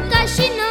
昔の